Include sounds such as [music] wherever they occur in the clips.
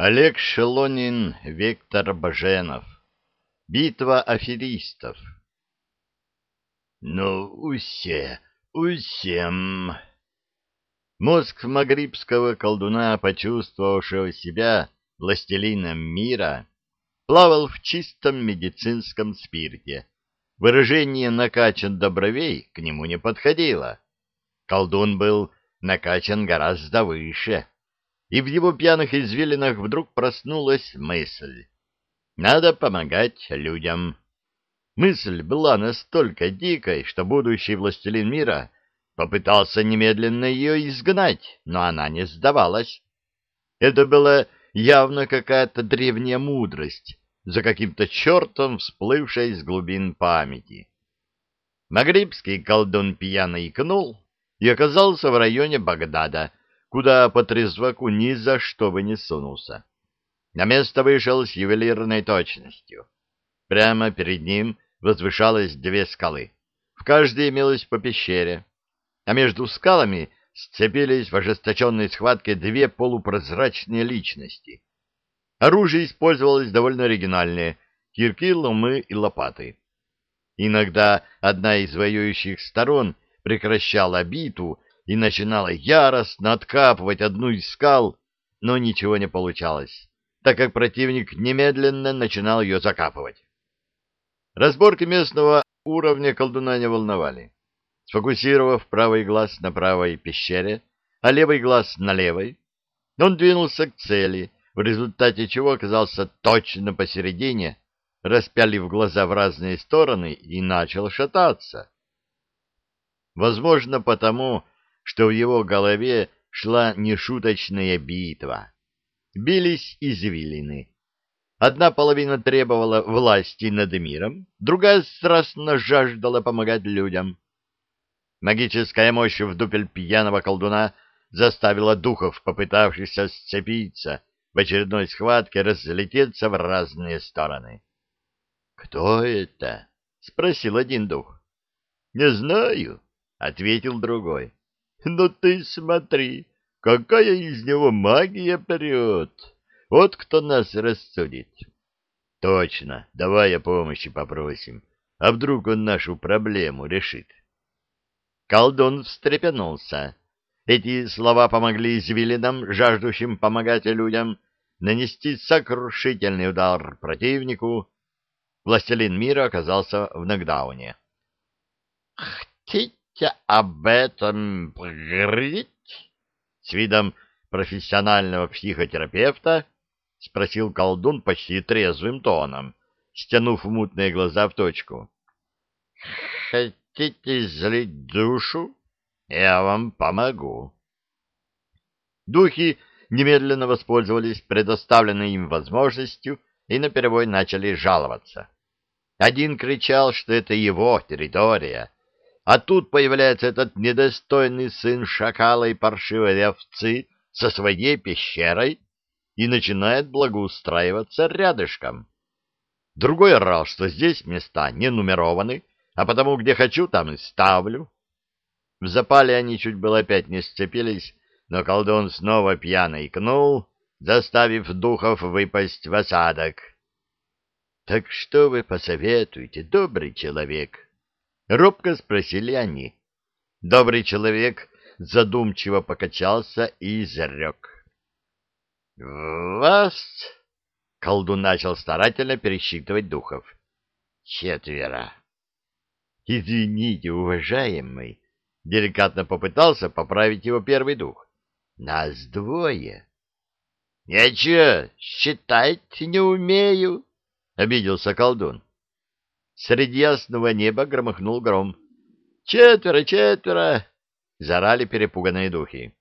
Олег Шелонин, Виктор Баженов. Битва аферистов. Ну, усе, усем. Мозг магрибского колдуна, почувствовавшего себя властелином мира, плавал в чистом медицинском спирте. Выражение «накачан до бровей» к нему не подходило. Колдун был накачан гораздо выше и в его пьяных извилинах вдруг проснулась мысль. Надо помогать людям. Мысль была настолько дикой, что будущий властелин мира попытался немедленно ее изгнать, но она не сдавалась. Это была явно какая-то древняя мудрость, за каким-то чертом всплывшая из глубин памяти. Магрибский колдун пьяно икнул и оказался в районе Багдада, куда по трезваку ни за что бы не сунулся. На место вышел с ювелирной точностью. Прямо перед ним возвышалось две скалы. В каждой имелось по пещере, а между скалами сцепились в ожесточенной схватке две полупрозрачные личности. Оружие использовалось довольно оригинальное — кирки, ломы и лопаты. Иногда одна из воюющих сторон прекращала битву и начинала яростно откапывать одну из скал, но ничего не получалось, так как противник немедленно начинал ее закапывать. Разборки местного уровня колдуна не волновали. Сфокусировав правый глаз на правой пещере, а левый глаз на левой, он двинулся к цели, в результате чего оказался точно посередине, распялив глаза в разные стороны и начал шататься. Возможно, потому, что в его голове шла нешуточная битва. Бились извилины. Одна половина требовала власти над миром, другая страстно жаждала помогать людям. Магическая мощь в дупель пьяного колдуна заставила духов, попытавшихся сцепиться в очередной схватке, разлететься в разные стороны. — Кто это? — спросил один дух. — Не знаю, — ответил другой. [laughs] Ну ты смотри, какая из него магия прет. Вот кто нас рассудит. Точно, давай о помощи попросим. А вдруг он нашу проблему решит? Колдун встрепенулся. Эти слова помогли извилинам, жаждущим помогать людям, нанести сокрушительный удар противнику. Властелин мира оказался в нокдауне. «Хотите хотите об этом поговорить? С видом профессионального психотерапевта спросил колдун почти трезвым тоном, стянув мутные глаза в точку. Хотите злить душу? Я вам помогу. Духи немедленно воспользовались предоставленной им возможностью и наперебой начали жаловаться. Один кричал, что это его территория, а тут появляется этот недостойный сын шакала и паршивой овцы со своей пещерой и начинает благоустраиваться рядышком. Другой орал, что здесь места не нумерованы, а потому где хочу, там и ставлю. В запале они чуть было опять не сцепились, но колдун снова пьяно икнул, заставив духов выпасть в осадок. — Так что вы посоветуете, добрый человек? — Робко спросили они. Добрый человек задумчиво покачался и изрек. «Вас...» — колдун начал старательно пересчитывать духов. «Четверо». «Извините, уважаемый», — деликатно попытался поправить его первый дух. «Нас двое». «Я че, считать не умею?» — обиделся колдун. Среди ясного неба громыхнул гром. «Четверо, четверо!» — зарали перепуганные духи.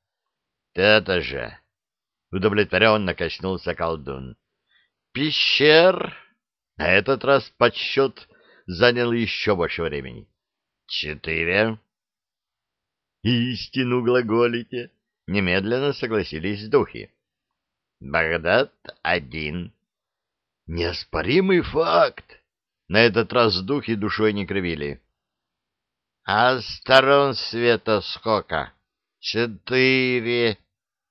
«Это же!» — удовлетворенно качнулся колдун. «Пещер!» На этот раз подсчет занял еще больше времени. «Четыре!» «Истину глаголите!» — немедленно согласились духи. «Багдад один!» «Неоспоримый факт!» На этот раз духи душой не кривили. — А сторон света сколько? — Четыре.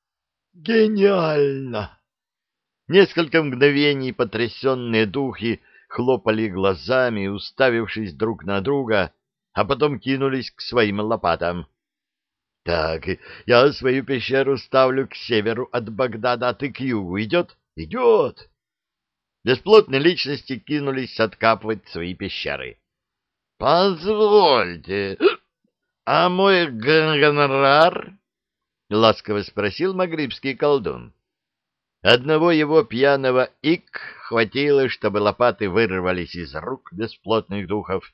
— Гениально! Несколько мгновений потрясенные духи хлопали глазами, уставившись друг на друга, а потом кинулись к своим лопатам. — Так, я свою пещеру ставлю к северу от Багдада, а ты к югу. Идет? — Идет! Бесплотные личности кинулись откапывать свои пещеры. — Позвольте, а мой гонорар? — ласково спросил магрибский колдун. Одного его пьяного ик хватило, чтобы лопаты вырвались из рук бесплотных духов,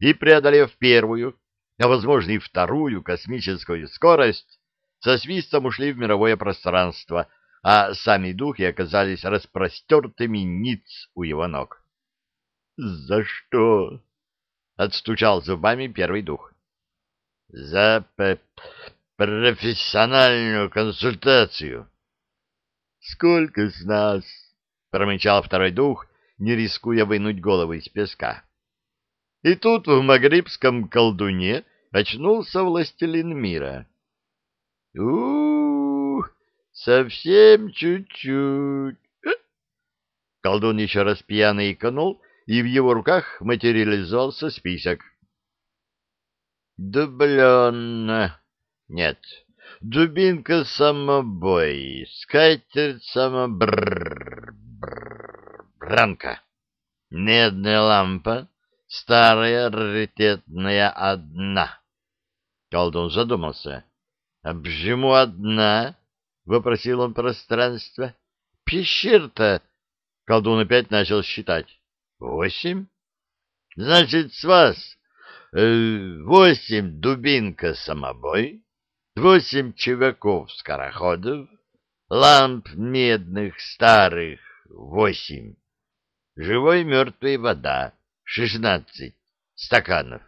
и, преодолев первую, а, возможно, и вторую космическую скорость, со свистом ушли в мировое пространство, а сами духи оказались распростертыми ниц у его ног. — За что? — отстучал зубами первый дух. — За профессиональную консультацию. Сколько с нас? промычал второй дух, не рискуя вынуть голову из песка. И тут в магрибском колдуне очнулся властелин мира. у, -у, -у совсем чуть-чуть. Колдун еще раз пьяно иканул, и в его руках материализовался список. Дублен. Нет, дубинка самобой, скатерть самобр... Бранка. Медная лампа, старая, раритетная одна. Колдун задумался. «А — почему одна? — вопросил он пространство. — Пещер-то... Колдун опять начал считать. — Восемь? — Значит, с вас э, восемь дубинка самобой, восемь чуваков-скороходов, ламп медных старых восемь, живой мертвой вода шестнадцать стаканов.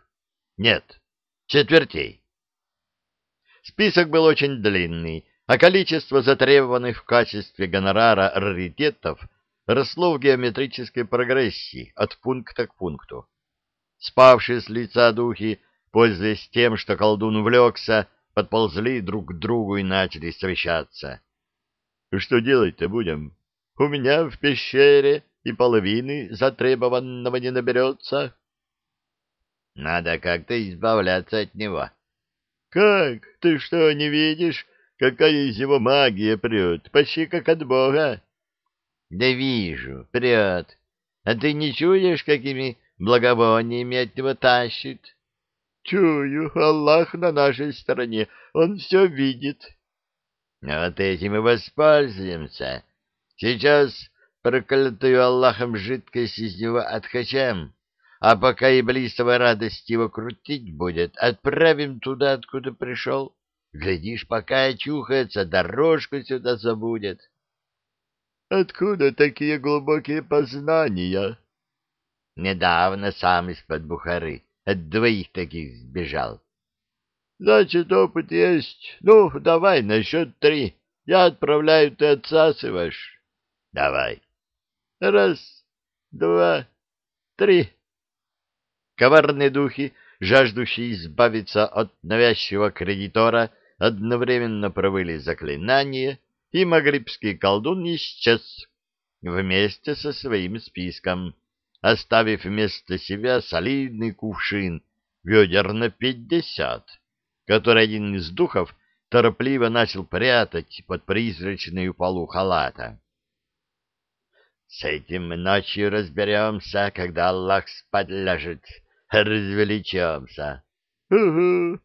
Нет, четвертей. Список был очень длинный, а количество затребованных в качестве гонорара раритетов росло в геометрической прогрессии от пункта к пункту. Спавшие с лица духи, пользуясь тем, что колдун увлекся, подползли друг к другу и начали совещаться. — Что делать-то будем? У меня в пещере и половины затребованного не наберется. — Надо как-то избавляться от него. — Как? Ты что, не видишь, какая из его магия прет, почти как от Бога? — Да вижу, прет. А ты не чуешь, какими благовониями от него тащит? — Чую, Аллах на нашей стороне, он все видит. — Вот этим и воспользуемся. Сейчас проклятую Аллахом жидкость из него откачаем, а пока и близкого радость его крутить будет, отправим туда, откуда пришел. Глядишь, пока очухается, дорожку сюда забудет. — Откуда такие глубокие познания? — Недавно сам из-под Бухары от двоих таких сбежал. — Значит, опыт есть. Ну, давай на счет три. Я отправляю, ты отсасываешь. — Давай. Раз, два, три. Коварные духи, жаждущие избавиться от навязчивого кредитора, одновременно провыли заклинание, и магрибский колдун исчез вместе со своим списком, оставив вместо себя солидный кувшин ведер на пятьдесят, который один из духов торопливо начал прятать под призрачную полу халата. С этим ночью разберемся, когда Аллах спать ляжет. Развеличемся. Угу.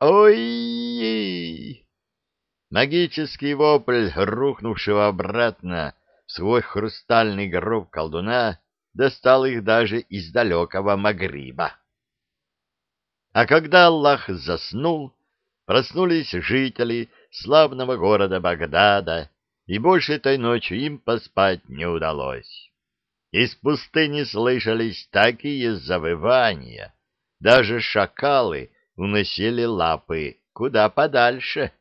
Ой! Магический вопль, рухнувшего обратно свой хрустальный гроб колдуна, достал их даже из далекого Магриба. А когда Аллах заснул, проснулись жители славного города Багдада, и больше этой ночью им поспать не удалось. Из пустыни слышались такие завывания, даже шакалы уносили лапы куда подальше.